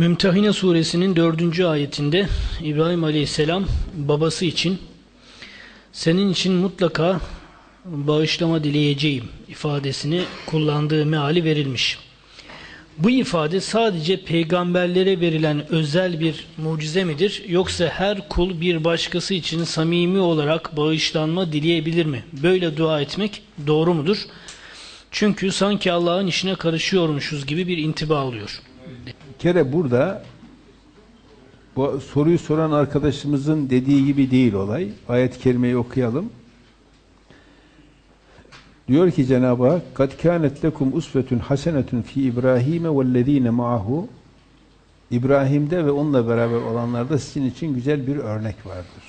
Mümtehine suresinin dördüncü ayetinde İbrahim aleyhisselam babası için senin için mutlaka bağışlama dileyeceğim ifadesini kullandığı meali verilmiş. Bu ifade sadece peygamberlere verilen özel bir mucize midir? Yoksa her kul bir başkası için samimi olarak bağışlanma dileyebilir mi? Böyle dua etmek doğru mudur? Çünkü sanki Allah'ın işine karışıyormuşuz gibi bir intiba oluyor Bir kere burada bu soruyu soran arkadaşımızın dediği gibi değil olay. Ayet-i kerimeyi okuyalım. Diyor ki Cenab-ı Hak قَدْ كَانَتْ لَكُمْ اُسْوَةٌ حَسَنَةٌ ف۪ي İbrahim وَالَّذ۪ينَ مَعَهُ İbrahim'de ve onunla beraber olanlarda sizin için güzel bir örnek vardır.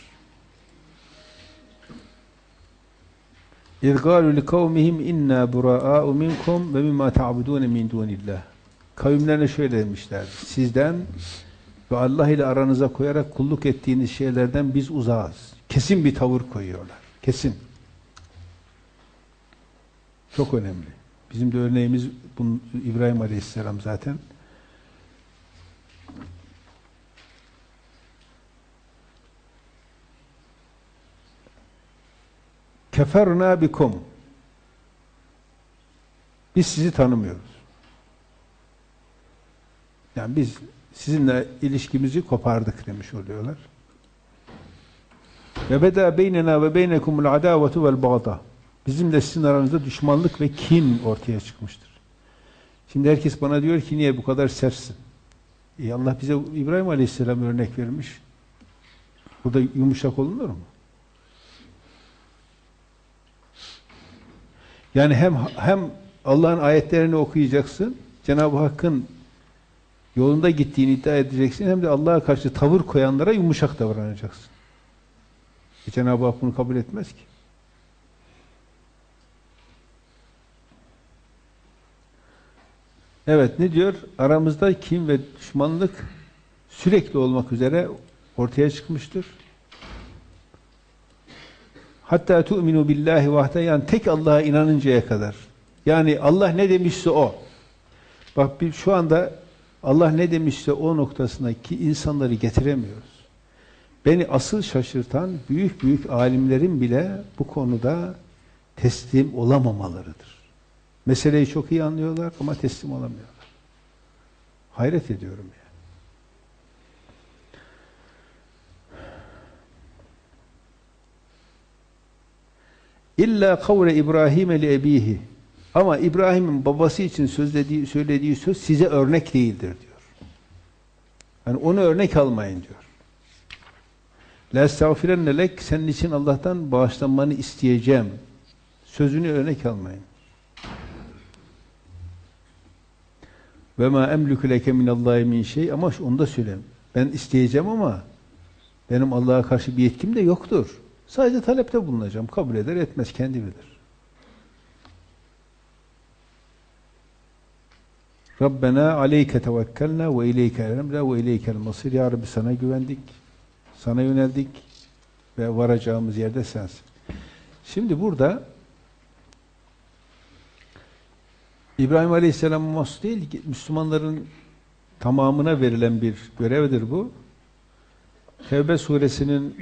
اِذْ قَالُوا لِقَوْمِهِمْ اِنَّا بُرَاءُ مِنْكُمْ وَمِمَّا تَعْبُدُونَ مِنْ دُونِ اللّٰهِ Kavimlerine şöyle demişler. Sizden ve Allah ile aranıza koyarak kulluk ettiğiniz şeylerden biz uzağız. Kesin bir tavır koyuyorlar. Kesin. Çok önemli. Bizim de örneğimiz bunun, İbrahim Aleyhisselam zaten. Keferna bikum. Biz sizi tanımıyoruz. Yani biz sizinle ilişkimizi kopardık demiş oluyorlar. Ve beda beynena ve beynekumul adavetu vel bağda. Bizimle sizin aranızda düşmanlık ve kin ortaya çıkmıştır. Şimdi herkes bana diyor ki niye bu kadar sertsin? E Allah bize İbrahim Aleyhisselam örnek vermiş. Burada yumuşak olunur mu? Yani hem hem Allah'ın ayetlerini okuyacaksın, Cenab-ı Hakk'ın yolunda gittiğini iddia edeceksin, hem de Allah'a karşı tavır koyanlara yumuşak davranacaksın. E Cenab-ı Hak bunu kabul etmez ki. Evet ne diyor? Aramızda kim ve düşmanlık sürekli olmak üzere ortaya çıkmıştır. Hatta tu'minu billahi vahde yani tek Allah'a inanıncaya kadar. Yani Allah ne demişse o. Bak biz şu anda Allah ne demişse o noktasındaki insanları getiremiyoruz. Beni asıl şaşırtan büyük büyük alimlerin bile bu konuda teslim olamamalarıdır. Meseleyi çok iyi anlıyorlar ama teslim olamıyorlar. Hayret ediyorum yani. İlla kavre İbrahim li ebihi. Ama İbrahim'in babası için sözlediği, söylediği söz size örnek değildir diyor. Yani onu örnek almayın diyor. La estağfirenne lek senin için Allah'tan bağışlanmanı isteyeceğim. Sözünü örnek almayın. Ve ma emliku leke minallahi min şey ama onu da söyleyeyim. Ben isteyeceğim ama benim Allah'a karşı bir yetkim de yoktur. Sadece talepte bulunacağım. Kabul eder etmez kendi bilir. Rabbena aleyke tevekkelna ve ileyke emre ve ileykel masir. Ya Rabbi sana güvendik. Sana yöneldik ve varacağımız yerde sensin. Şimdi burada İbrahim Aleyhisselam mahsus değil, Müslümanların tamamına verilen bir görevdir bu. Tevbe suresinin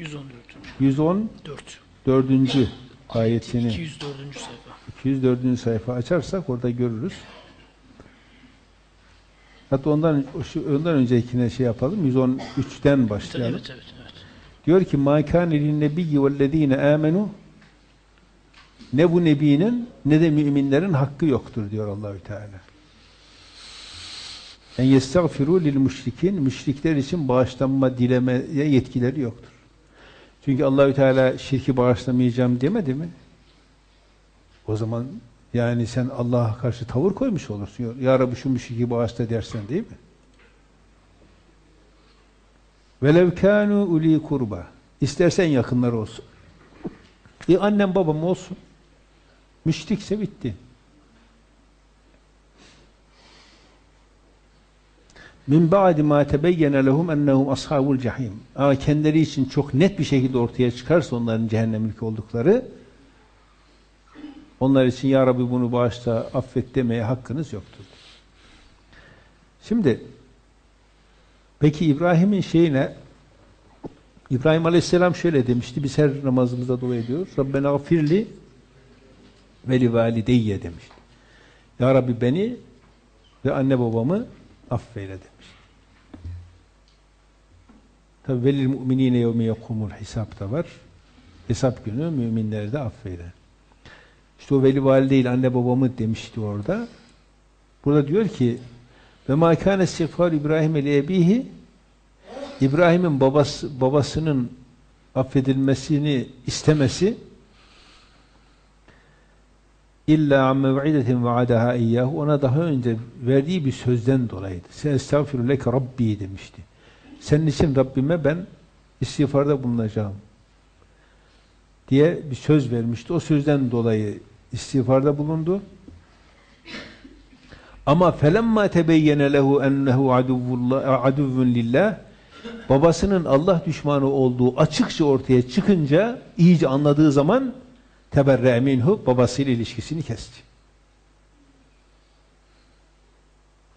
114. 114. ayetini 204. sayfa. 204. sayfa açarsak orada görürüz. Hatta ondan şu ondan öncekine şey yapalım. 113'ten başlayalım. Evet, evet, evet. Diyor ki: "Ma kana lin nebiyyi vellezine amenu" Ne bu nebinin ne de müminlerin hakkı yoktur diyor Allahü Teala. En yestagfiru lil müşrikin müşrikler için bağışlanma dilemeye yetkileri yoktur. Çünkü Allahü Teala şirki bağışlamayacağım demedi mi? O zaman yani sen Allah'a karşı tavır koymuş olursun. Ya Rabbi şu müşriki bağışla dersen değil mi? Velev kânû ulî kurba. İstersen yakınlar olsun. E annem babam olsun. Müşrikse bitti. Min ba'di ma tebeyyene lehum ennehum ashabul cehim. Ama kendileri için çok net bir şekilde ortaya çıkarsa onların cehennemlik oldukları onlar için ya Rabbi bunu bağışla, affet demeye hakkınız yoktur. Şimdi Peki İbrahim'in şeyine İbrahim Aleyhisselam şöyle demişti. Biz her namazımızda dua ediyoruz. Rabbena gafirli ve li valideyye demişti. Ya Rabbi beni ve anne babamı affeyle demiş. Tabi velil mu'minine yevme yekumul hesap da var. Hesap günü müminleri de affeyle. İşte o veli valideyle anne babamı demişti orada. Burada diyor ki ve ma kana istiğfar İbrahim li ebihi İbrahim'in babası babasının affedilmesini istemesi illa an mev'idetin vaadaha iyyahu ona daha önce verdiği bir sözden dolayıydı. Sen estağfiru leke rabbi demişti. Senin için Rabbime ben istiğfarda bulunacağım diye bir söz vermişti. O sözden dolayı istiğfarda bulundu. Ama felemma tebeyyene lehu ennehu aduvvun lillah babasının Allah düşmanı olduğu açıkça ortaya çıkınca iyice anladığı zaman teberre minhu babasıyla ilişkisini kesti.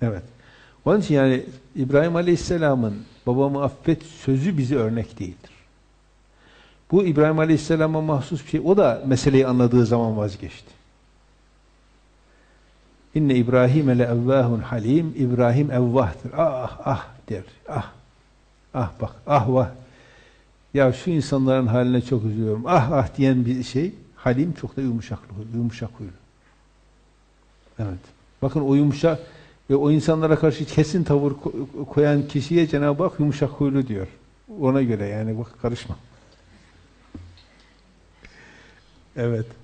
Evet. Onun için yani İbrahim Aleyhisselam'ın babamı affet sözü bize örnek değildir. Bu İbrahim Aleyhisselam'a mahsus bir şey. O da meseleyi anladığı zaman vazgeçti. İnne İbrahim le evvahun halim. İbrahim evvahtır. Ah ah der. Ah. Ah bak. Ah vah. Ya şu insanların haline çok üzülüyorum. Ah ah diyen bir şey. Halim çok da yumuşaklı, yumuşak huylu. Evet. Bakın o yumuşak ve o insanlara karşı kesin tavır ko- koyan kişiye Cenab-ı Hak yumuşak huylu diyor. Ona göre yani bak karışma. Evet.